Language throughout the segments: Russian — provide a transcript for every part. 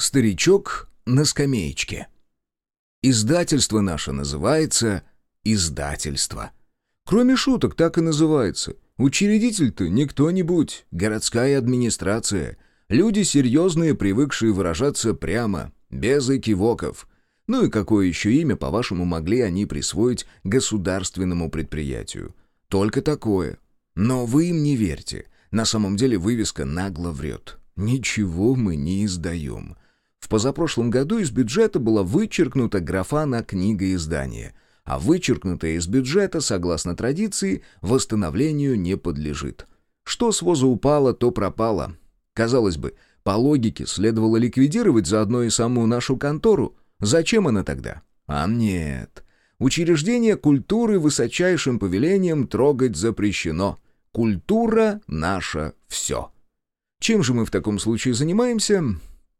Старичок на скамеечке. Издательство наше называется «Издательство». Кроме шуток, так и называется. Учредитель-то не кто-нибудь, городская администрация. Люди серьезные, привыкшие выражаться прямо, без экивоков. Ну и какое еще имя, по-вашему, могли они присвоить государственному предприятию? Только такое. Но вы им не верьте. На самом деле вывеска нагло врет. Ничего мы не издаем. В позапрошлом году из бюджета была вычеркнута графа на книгоиздание, а вычеркнутая из бюджета, согласно традиции, восстановлению не подлежит. Что с воза упало, то пропало. Казалось бы, по логике следовало ликвидировать заодно и саму нашу контору. Зачем она тогда? А нет. Учреждение культуры высочайшим повелением трогать запрещено. Культура — наше все. Чем же мы в таком случае занимаемся?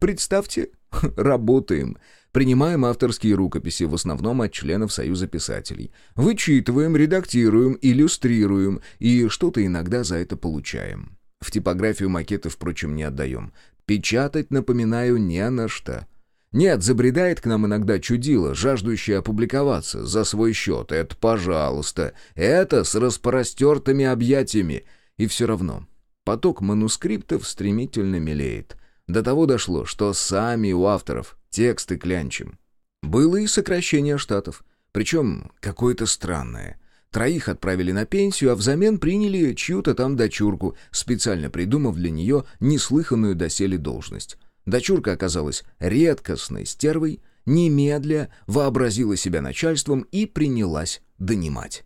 Представьте, работаем. Принимаем авторские рукописи, в основном от членов Союза писателей. Вычитываем, редактируем, иллюстрируем и что-то иногда за это получаем. В типографию макеты, впрочем, не отдаем. Печатать, напоминаю, не на что. Нет, забредает к нам иногда чудило, жаждущее опубликоваться за свой счет. Это пожалуйста. Это с распростертыми объятиями. И все равно. Поток манускриптов стремительно мелеет. До того дошло, что сами у авторов тексты клянчим. Было и сокращение штатов, причем какое-то странное. Троих отправили на пенсию, а взамен приняли чью-то там дочурку, специально придумав для нее неслыханную доселе должность. Дочурка оказалась редкостной стервой, немедля вообразила себя начальством и принялась донимать.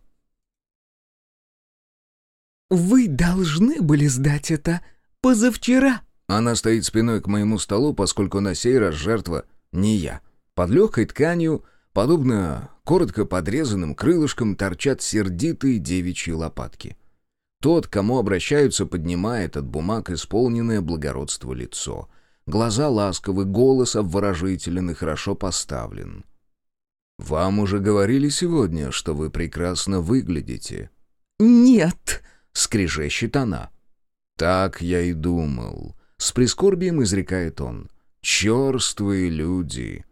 «Вы должны были сдать это позавчера», она стоит спиной к моему столу, поскольку на сей раз жертва не я. Под легкой тканью, подобно коротко подрезанным крылышкам, торчат сердитые девичьи лопатки. Тот, к кому обращаются, поднимает от бумаг исполненное благородство лицо. Глаза ласковы, голос обворожителен и хорошо поставлен. «Вам уже говорили сегодня, что вы прекрасно выглядите?» «Нет», — скрежещет она. «Так я и думал. С прискорбием изрекает он. «Черствые люди!»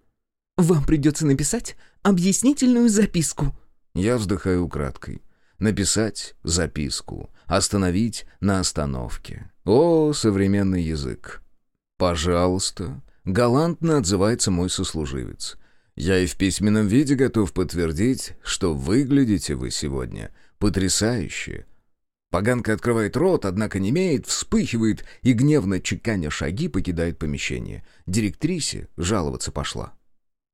«Вам придется написать объяснительную записку». Я вздыхаю украдкой. Написать записку. Остановить на остановке. О, современный язык. «Пожалуйста», — галантно отзывается мой сослуживец. «Я и в письменном виде готов подтвердить, что выглядите вы сегодня потрясающе. Поганка открывает рот, однако не имеет, вспыхивает и, гневно чеканя шаги, покидает помещение. Директрисе жаловаться пошла.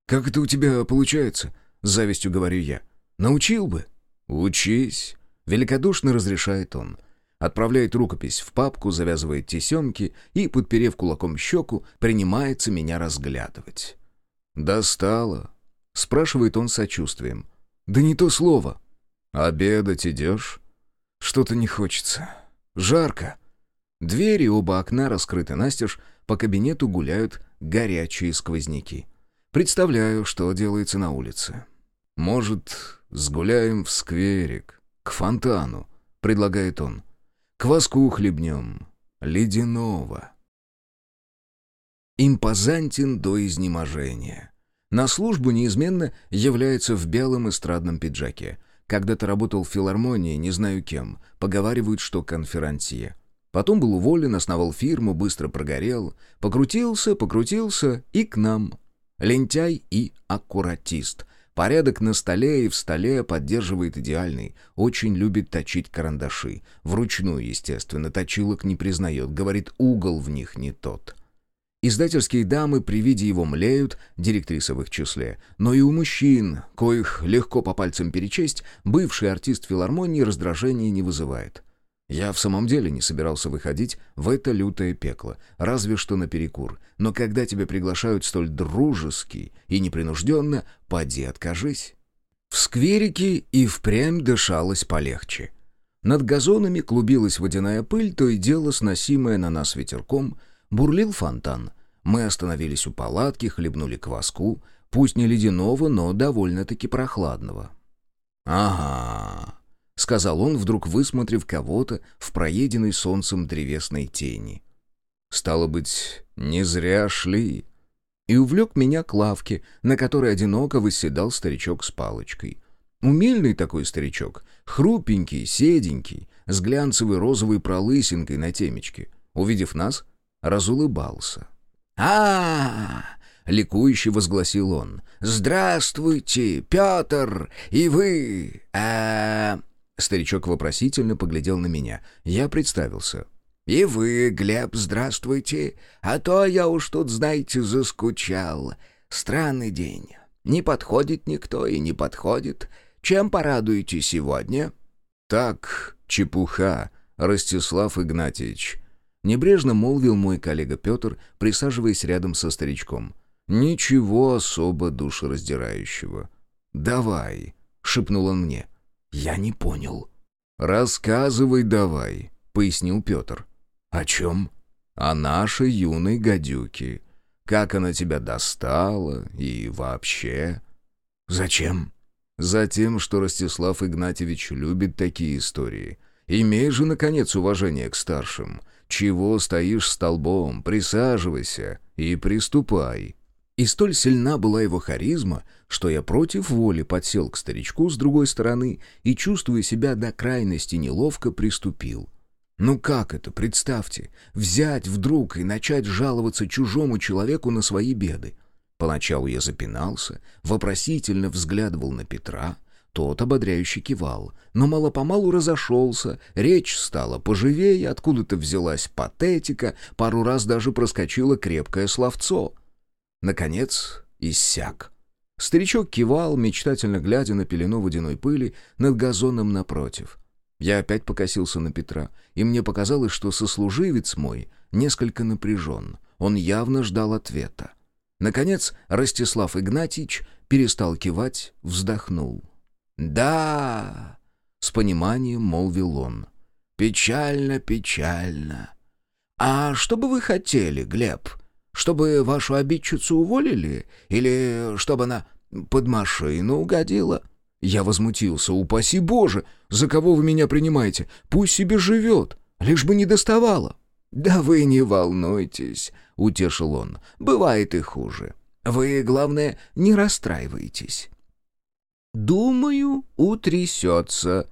«Как это у тебя получается?» — с завистью говорю я. «Научил бы». «Учись», — великодушно разрешает он. Отправляет рукопись в папку, завязывает тесемки и, подперев кулаком щеку, принимается меня разглядывать. «Достало?» — спрашивает он сочувствием. «Да не то слово». «Обедать идешь?» Что-то не хочется. Жарко. Двери оба окна раскрыты настежь, по кабинету гуляют горячие сквозняки. Представляю, что делается на улице. «Может, сгуляем в скверик, к фонтану», — предлагает он. «Кваску хлебнем, ледяного». Импозантен до изнеможения. На службу неизменно является в белом эстрадном пиджаке — когда-то работал в филармонии, не знаю кем. Поговаривают, что конферансье. Потом был уволен, основал фирму, быстро прогорел. Покрутился, покрутился и к нам. Лентяй и аккуратист. Порядок на столе и в столе поддерживает идеальный. Очень любит точить карандаши. Вручную, естественно, точилок не признает. Говорит, угол в них не тот. Издательские дамы при виде его млеют, директриса в их числе. Но и у мужчин, коих легко по пальцам перечесть, бывший артист филармонии раздражения не вызывает. Я в самом деле не собирался выходить в это лютое пекло, разве что наперекур. Но когда тебя приглашают столь дружески и непринужденно, поди откажись. В скверике и впрямь дышалось полегче. Над газонами клубилась водяная пыль, то и дело сносимая на нас ветерком — Бурлил фонтан. Мы остановились у палатки, хлебнули кваску, пусть не ледяного, но довольно-таки прохладного. «Ага», — сказал он, вдруг высмотрев кого-то в проеденной солнцем древесной тени. «Стало быть, не зря шли. и увлек меня к лавке, на которой одиноко восседал старичок с палочкой. Умельный такой старичок, хрупенький, седенький, с глянцевой розовой пролысинкой на темечке. Увидев нас, разулыбался. а, -а, -а ликующе возгласил он. «Здравствуйте, Петр! И вы... а, -а Старичок вопросительно поглядел на меня. Я представился. «И вы, Глеб, здравствуйте. А то я уж тут, знаете, заскучал. Странный день. Не подходит никто и не подходит. Чем порадуете сегодня?» «Так, чепуха, Ростислав Игнатьевич», — небрежно молвил мой коллега Петр, присаживаясь рядом со старичком. «Ничего особо душераздирающего». «Давай», — шепнул он мне. Я не понял. «Рассказывай давай», — пояснил Петр. «О чем?» «О нашей юной гадюке. Как она тебя достала и вообще...» «Зачем?» «Затем, что Ростислав Игнатьевич любит такие истории. Имей же, наконец, уважение к старшим. Чего стоишь столбом? Присаживайся и приступай». И столь сильна была его харизма, что я против воли подсел к старичку с другой стороны и, чувствуя себя до крайности неловко, приступил. Ну как это, представьте, взять вдруг и начать жаловаться чужому человеку на свои беды? Поначалу я запинался, вопросительно взглядывал на Петра, тот ободряюще кивал, но мало-помалу разошелся, речь стала поживее, откуда-то взялась патетика, пару раз даже проскочило крепкое словцо — Наконец, иссяк. Старичок кивал, мечтательно глядя на пелену водяной пыли над газоном напротив. Я опять покосился на Петра, и мне показалось, что сослуживец мой несколько напряжен. Он явно ждал ответа. Наконец, Ростислав Игнатьич перестал кивать, вздохнул. «Да!» — с пониманием молвил он. «Печально, печально. А что бы вы хотели, Глеб?» Чтобы вашу обидчицу уволили? Или чтобы она под машину угодила?» Я возмутился. «Упаси Боже! За кого вы меня принимаете? Пусть себе живет, лишь бы не доставала». «Да вы не волнуйтесь», — утешил он. «Бывает и хуже. Вы, главное, не расстраивайтесь». «Думаю, утрясется».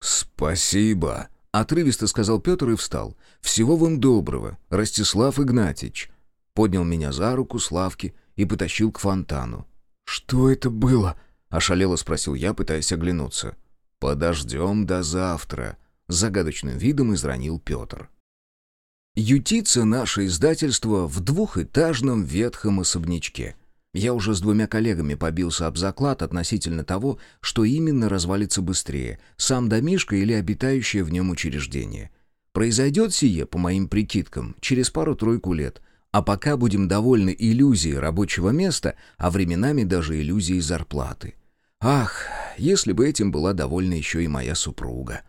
«Спасибо», — отрывисто сказал Петр и встал. «Всего вам доброго, Ростислав Игнатьич поднял меня за руку с лавки и потащил к фонтану. «Что это было?» — ошалело спросил я, пытаясь оглянуться. «Подождем до завтра», — загадочным видом изранил Петр. Ютится наше издательство в двухэтажном ветхом особнячке. Я уже с двумя коллегами побился об заклад относительно того, что именно развалится быстрее, сам домишко или обитающее в нем учреждение. Произойдет сие, по моим прикидкам, через пару-тройку лет — а пока будем довольны иллюзией рабочего места, а временами даже иллюзией зарплаты. Ах, если бы этим была довольна еще и моя супруга.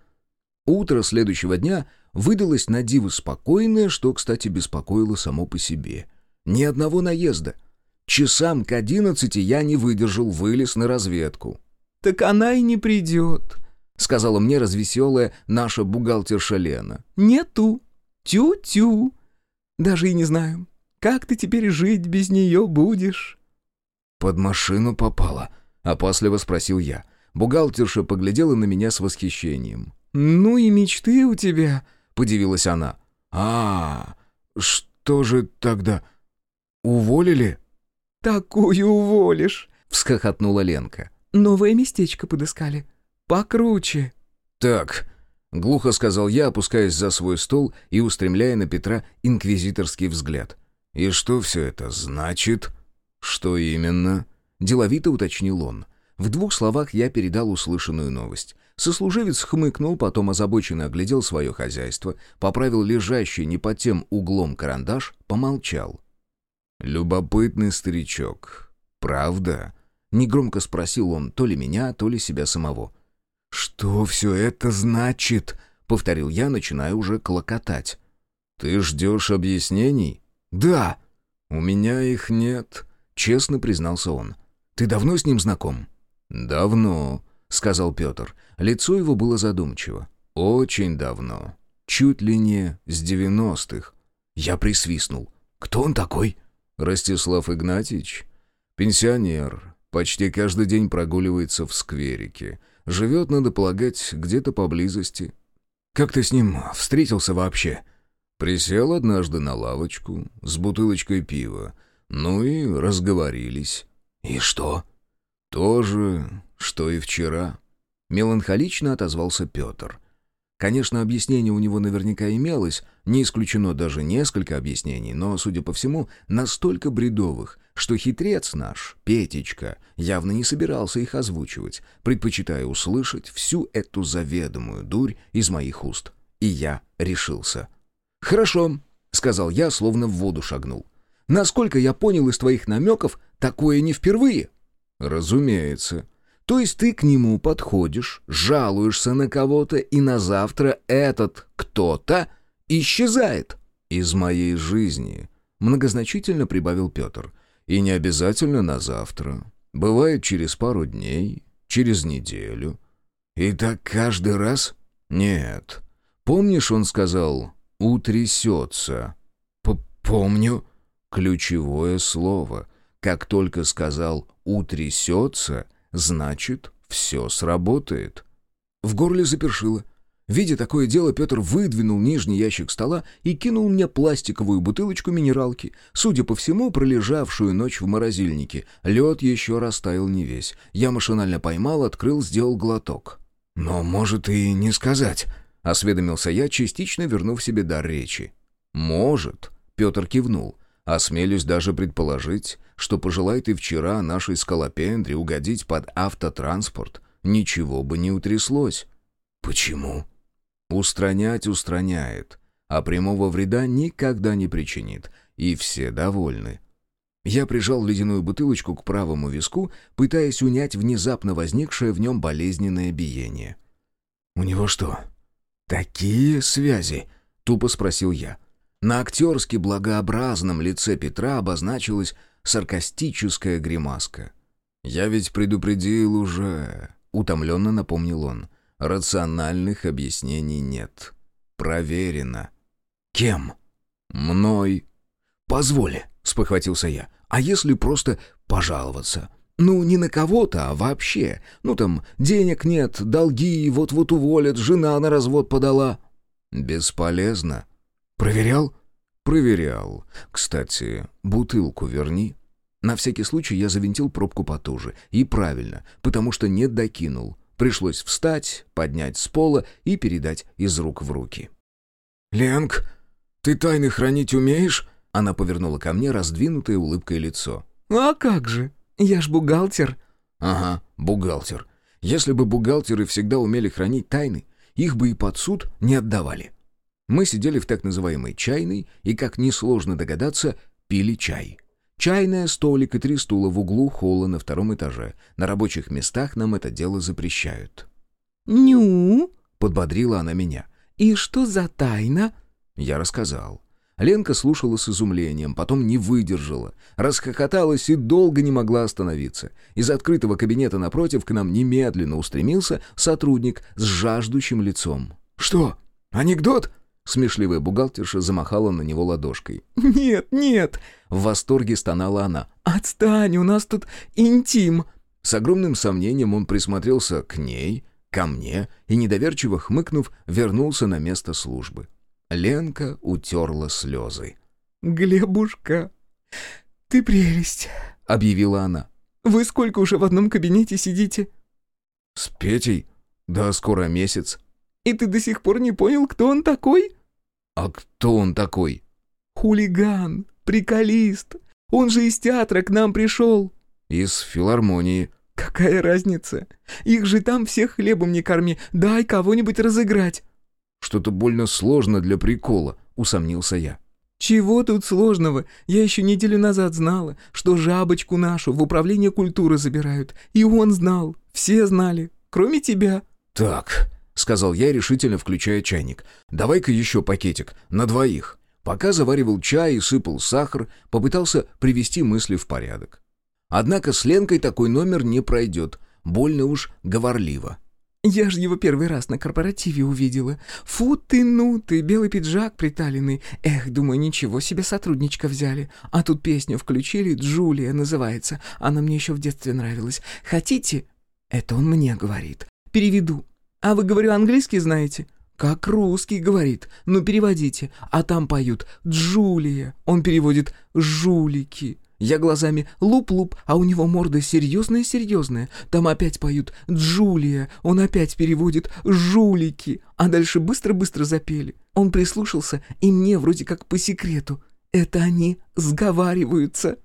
Утро следующего дня выдалось на диво спокойное, что, кстати, беспокоило само по себе. Ни одного наезда. Часам к одиннадцати я не выдержал, вылез на разведку. «Так она и не придет», — сказала мне развеселая наша бухгалтерша Лена. «Нету. Тю-тю. Даже и не знаю, как ты теперь жить без нее будешь?» «Под машину попала», — опасливо спросил я. Бухгалтерша поглядела на меня с восхищением. «Ну и мечты у тебя», — подивилась она. «А, что же тогда? Уволили?» «Такую уволишь», — всхохотнула Ленка. «Новое местечко подыскали. Покруче». «Так», — глухо сказал я, опускаясь за свой стол и устремляя на Петра инквизиторский взгляд. «И что все это значит?» «Что именно?» — деловито уточнил он. В двух словах я передал услышанную новость. Сослуживец хмыкнул, потом озабоченно оглядел свое хозяйство, поправил лежащий не под тем углом карандаш, помолчал. «Любопытный старичок. Правда?» — негромко спросил он то ли меня, то ли себя самого. «Что все это значит?» — повторил я, начиная уже клокотать. «Ты ждешь объяснений?» «Да». «У меня их нет», — честно признался он. «Ты давно с ним знаком?» «Давно», — сказал Петр. Лицо его было задумчиво. «Очень давно. Чуть ли не с девяностых». Я присвистнул. «Кто он такой?» Ростислав Игнатьевич? Пенсионер. Почти каждый день прогуливается в скверике. Живет, надо полагать, где-то поблизости. Как ты с ним встретился вообще? Присел однажды на лавочку с бутылочкой пива. Ну и разговорились. И что? То же, что и вчера. Меланхолично отозвался Петр. Конечно, объяснение у него наверняка имелось, не исключено даже несколько объяснений, но, судя по всему, настолько бредовых, что хитрец наш, Петечка, явно не собирался их озвучивать, предпочитая услышать всю эту заведомую дурь из моих уст. И я решился. «Хорошо», — сказал я, словно в воду шагнул. «Насколько я понял из твоих намеков, такое не впервые». «Разумеется», то есть ты к нему подходишь, жалуешься на кого-то, и на завтра этот кто-то исчезает. Из моей жизни, многозначительно прибавил Петр. И не обязательно на завтра. Бывает через пару дней, через неделю. И так каждый раз? Нет. Помнишь, он сказал «утрясется»? П «Помню». Ключевое слово. Как только сказал «утрясется», Значит, все сработает. В горле запершило. Видя такое дело, Петр выдвинул нижний ящик стола и кинул мне пластиковую бутылочку минералки, судя по всему, пролежавшую ночь в морозильнике. Лед еще растаял не весь. Я машинально поймал, открыл, сделал глоток. «Но, может, и не сказать», — осведомился я, частично вернув себе дар речи. «Может», — Петр кивнул. «Осмелюсь даже предположить, что пожелай ты вчера нашей скалопендре угодить под автотранспорт, ничего бы не утряслось. Почему? Устранять устраняет, а прямого вреда никогда не причинит, и все довольны. Я прижал ледяную бутылочку к правому виску, пытаясь унять внезапно возникшее в нем болезненное биение. «У него что, такие связи?» — тупо спросил я. На актерски благообразном лице Петра обозначилась саркастическая гримаска. «Я ведь предупредил уже», — утомленно напомнил он. «Рациональных объяснений нет. Проверено». «Кем?» «Мной». «Позволь», — спохватился я. «А если просто пожаловаться?» Ну, не на кого-то, а вообще. Ну, там, денег нет, долги, вот-вот уволят, жена на развод подала». «Бесполезно». «Проверял?» «Проверял. Кстати, бутылку верни». На всякий случай я завинтил пробку потуже. И правильно, потому что не докинул. Пришлось встать, поднять с пола и передать из рук в руки. «Ленк, ты тайны хранить умеешь?» Она повернула ко мне раздвинутое улыбкой лицо. «А как же? Я ж бухгалтер». «Ага, бухгалтер. Если бы бухгалтеры всегда умели хранить тайны, их бы и под суд не отдавали. Мы сидели в так называемой чайной и, как несложно догадаться, пили чай. Чайная, столик и три стула в углу холла на втором этаже. На рабочих местах нам это дело запрещают. «Ню?» — подбодрила она меня. «И что за тайна?» Я рассказал. Ленка слушала с изумлением, потом не выдержала, расхохоталась и долго не могла остановиться. Из открытого кабинета напротив к нам немедленно устремился сотрудник с жаждущим лицом. «Что, анекдот?» Смешливая бухгалтерша замахала на него ладошкой. «Нет, нет!» В восторге стонала она. «Отстань, у нас тут интим!» С огромным сомнением он присмотрелся к ней, ко мне, и, недоверчиво хмыкнув, вернулся на место службы. Ленка утерла слезы. «Глебушка, ты прелесть!» — объявила она. «Вы сколько уже в одном кабинете сидите?» «С Петей? Да скоро месяц». И ты до сих пор не понял, кто он такой?» «А кто он такой?» «Хулиган, приколист. Он же из театра к нам пришел». «Из филармонии». «Какая разница? Их же там всех хлебом не корми. Дай кого-нибудь разыграть». «Что-то больно сложно для прикола», — усомнился я. «Чего тут сложного? Я еще неделю назад знала, что жабочку нашу в управление культуры забирают. И он знал, все знали, кроме тебя». «Так, — сказал я, решительно включая чайник. «Давай-ка еще пакетик, на двоих». Пока заваривал чай и сыпал сахар, попытался привести мысли в порядок. Однако с Ленкой такой номер не пройдет, больно уж говорливо. Я ж его первый раз на корпоративе увидела. Фу ты, ну ты, белый пиджак приталенный. Эх, думаю, ничего себе сотрудничка взяли. А тут песню включили, Джулия называется. Она мне еще в детстве нравилась. Хотите? Это он мне говорит. Переведу. А вы, говорю, английский знаете? Как русский говорит. Ну, переводите. А там поют «Джулия». Он переводит «жулики». Я глазами луп-луп, а у него морда серьезная-серьезная. Там опять поют «Джулия», он опять переводит «жулики», а дальше быстро-быстро запели. Он прислушался, и мне вроде как по секрету. Это они сговариваются.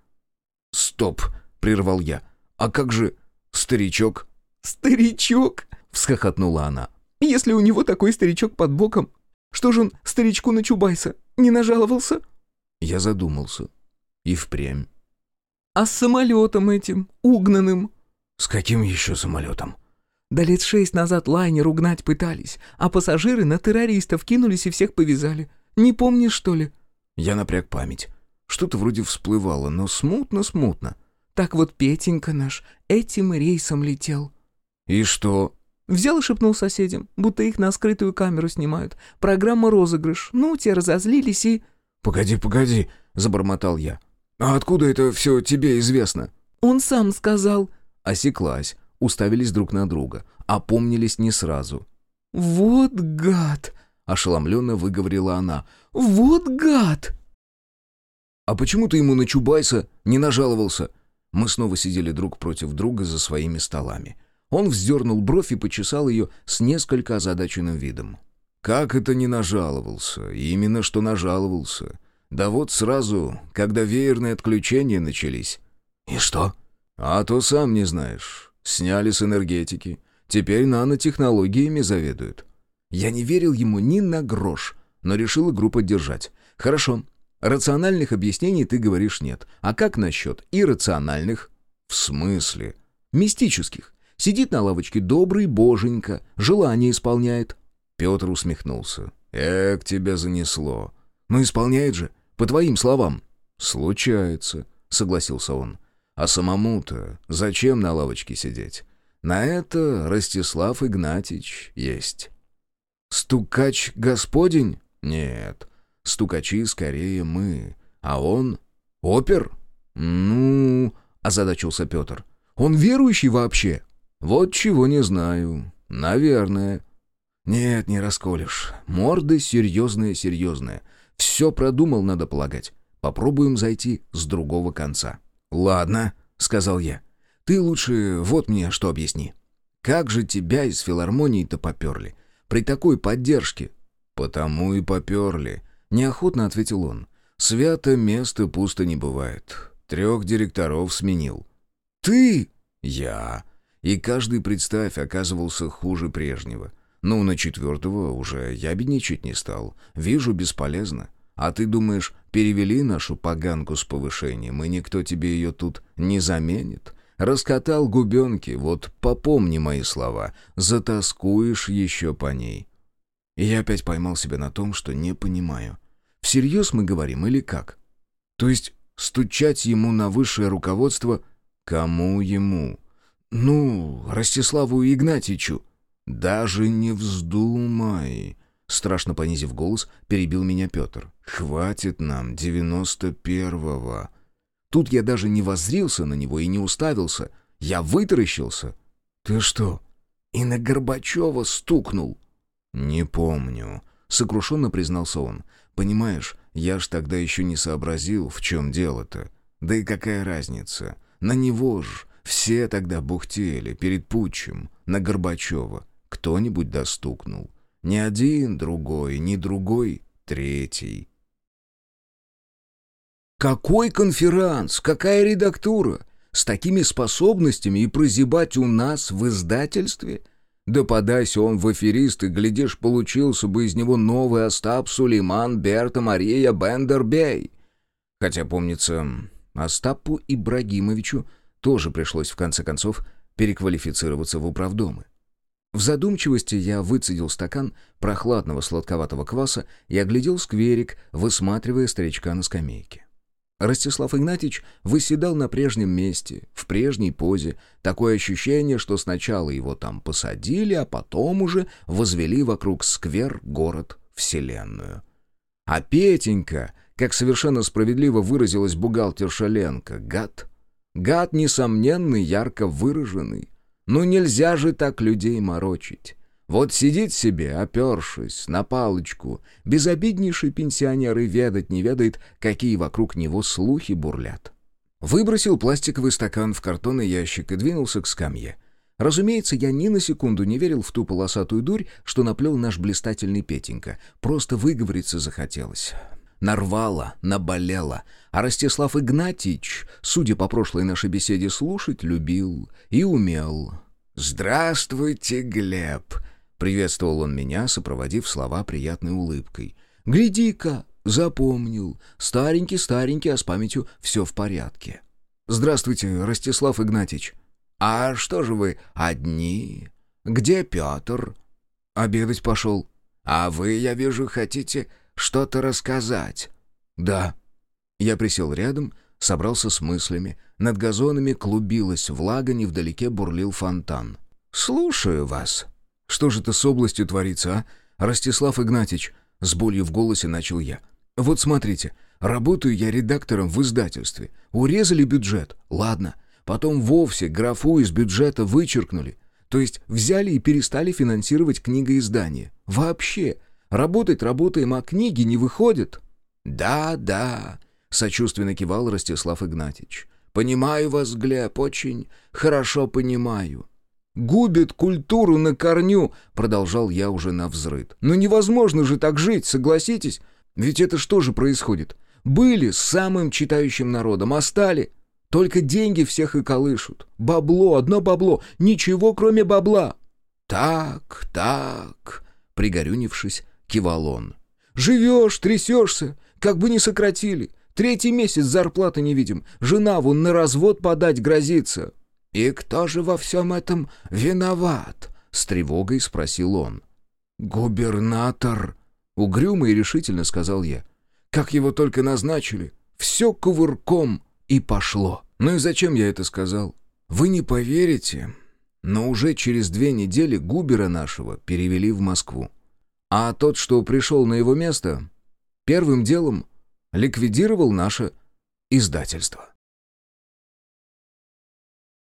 «Стоп!» — прервал я. «А как же старичок?» «Старичок!» — всхохотнула она. «Если у него такой старичок под боком, что же он старичку на Чубайса не нажаловался?» Я задумался. И впрямь. А с самолетом этим, угнанным?» «С каким еще самолетом?» «Да лет шесть назад лайнер угнать пытались, а пассажиры на террористов кинулись и всех повязали. Не помнишь, что ли?» Я напряг память. Что-то вроде всплывало, но смутно-смутно. «Так вот Петенька наш этим рейсом летел». «И что?» Взял и шепнул соседям, будто их на скрытую камеру снимают. Программа «Розыгрыш». Ну, те разозлились и... «Погоди, погоди», — забормотал я. «А откуда это все тебе известно?» «Он сам сказал». Осеклась, уставились друг на друга, опомнились не сразу. «Вот гад!» — ошеломленно выговорила она. «Вот гад!» «А почему ты ему на Чубайса не нажаловался?» Мы снова сидели друг против друга за своими столами. Он вздернул бровь и почесал ее с несколько озадаченным видом. «Как это не нажаловался? Именно что нажаловался. Да вот сразу, когда веерные отключения начались. И что? А то сам не знаешь. Сняли с энергетики. Теперь нанотехнологиями заведуют. Я не верил ему ни на грош, но решил игру поддержать. Хорошо. Рациональных объяснений ты говоришь нет. А как насчет иррациональных? В смысле? Мистических. Сидит на лавочке добрый боженька, желание исполняет. Петр усмехнулся. Эк, тебя занесло. Ну исполняет же. По твоим словам». «Случается», — согласился он. «А самому-то зачем на лавочке сидеть? На это Ростислав Игнатьич есть». «Стукач господень?» «Нет, стукачи скорее мы. А он? Опер?» «Ну...» — озадачился Петр. «Он верующий вообще?» «Вот чего не знаю. Наверное». «Нет, не расколешь. Морды серьезные-серьезные. Все продумал, надо полагать. Попробуем зайти с другого конца». «Ладно», — сказал я. «Ты лучше вот мне что объясни. Как же тебя из филармонии-то поперли? При такой поддержке?» «Потому и поперли», — неохотно ответил он. «Свято место пусто не бывает. Трех директоров сменил». «Ты?» «Я». И каждый, представь, оказывался хуже прежнего. Ну, на четвертого уже ябедничать не стал. Вижу, бесполезно. А ты думаешь, перевели нашу поганку с повышением, и никто тебе ее тут не заменит? Раскатал губенки, вот попомни мои слова, затаскуешь еще по ней. И я опять поймал себя на том, что не понимаю. Всерьез мы говорим или как? То есть стучать ему на высшее руководство кому ему? Ну, Ростиславу Игнатьичу. «Даже не вздумай!» Страшно понизив голос, перебил меня Петр. «Хватит нам девяносто первого!» Тут я даже не воззрился на него и не уставился. Я вытаращился. «Ты что, и на Горбачева стукнул?» «Не помню», — сокрушенно признался он. «Понимаешь, я ж тогда еще не сообразил, в чем дело-то. Да и какая разница? На него ж все тогда бухтели перед путчем, на Горбачева кто-нибудь достукнул. Не один, другой, не другой, третий. Какой конферанс, какая редактура? С такими способностями и прозябать у нас в издательстве? Да подайся он в аферисты, глядишь, получился бы из него новый Остап Сулейман Берта Мария Бендербей. Хотя, помнится, Остапу Ибрагимовичу тоже пришлось в конце концов переквалифицироваться в управдомы. В задумчивости я выцедил стакан прохладного сладковатого кваса и оглядел скверик, высматривая старичка на скамейке. Ростислав Игнатьич выседал на прежнем месте, в прежней позе. Такое ощущение, что сначала его там посадили, а потом уже возвели вокруг сквер, город, вселенную. А Петенька, как совершенно справедливо выразилась бухгалтерша Ленка, гад. Гад, несомненно, ярко выраженный. Ну нельзя же так людей морочить. Вот сидит себе, опершись на палочку, безобиднейший пенсионер и ведать не ведает, какие вокруг него слухи бурлят. Выбросил пластиковый стакан в картонный ящик и двинулся к скамье. Разумеется, я ни на секунду не верил в ту полосатую дурь, что наплел наш блистательный Петенька. Просто выговориться захотелось. Нарвало, наболело. А Ростислав Игнатьич, судя по прошлой нашей беседе, слушать любил и умел. «Здравствуйте, Глеб!» Приветствовал он меня, сопроводив слова приятной улыбкой. «Гляди-ка, запомнил. Старенький-старенький, а с памятью все в порядке». «Здравствуйте, Ростислав Игнатьич». «А что же вы одни? Где Петр?» «Обедать пошел». «А вы, я вижу, хотите что-то рассказать?» «Да». Я присел рядом, собрался с мыслями. Над газонами клубилась влага, невдалеке бурлил фонтан. «Слушаю вас». Что же это с областью творится, а? Ростислав Игнатьич, с болью в голосе начал я. Вот смотрите, работаю я редактором в издательстве. Урезали бюджет, ладно. Потом вовсе графу из бюджета вычеркнули. То есть взяли и перестали финансировать книгоиздание. Вообще. Работать работаем, а книги не выходят. «Да, да», — сочувственно кивал Ростислав Игнатьич. «Понимаю вас, Глеб, очень хорошо понимаю губит культуру на корню», — продолжал я уже на взрыд. «Но невозможно же так жить, согласитесь? Ведь это что же происходит? Были самым читающим народом, а стали... Только деньги всех и колышут. Бабло, одно бабло, ничего кроме бабла». «Так, так», — пригорюнившись, кивал он. «Живешь, трясешься, как бы не сократили. Третий месяц зарплаты не видим. Жена вон на развод подать грозится. «И кто же во всем этом виноват?» — с тревогой спросил он. «Губернатор!» — угрюмо и решительно сказал я. «Как его только назначили, все кувырком и пошло. Ну и зачем я это сказал? Вы не поверите, но уже через две недели Губера нашего перевели в Москву. А тот, что пришел на его место, первым делом ликвидировал наше издательство».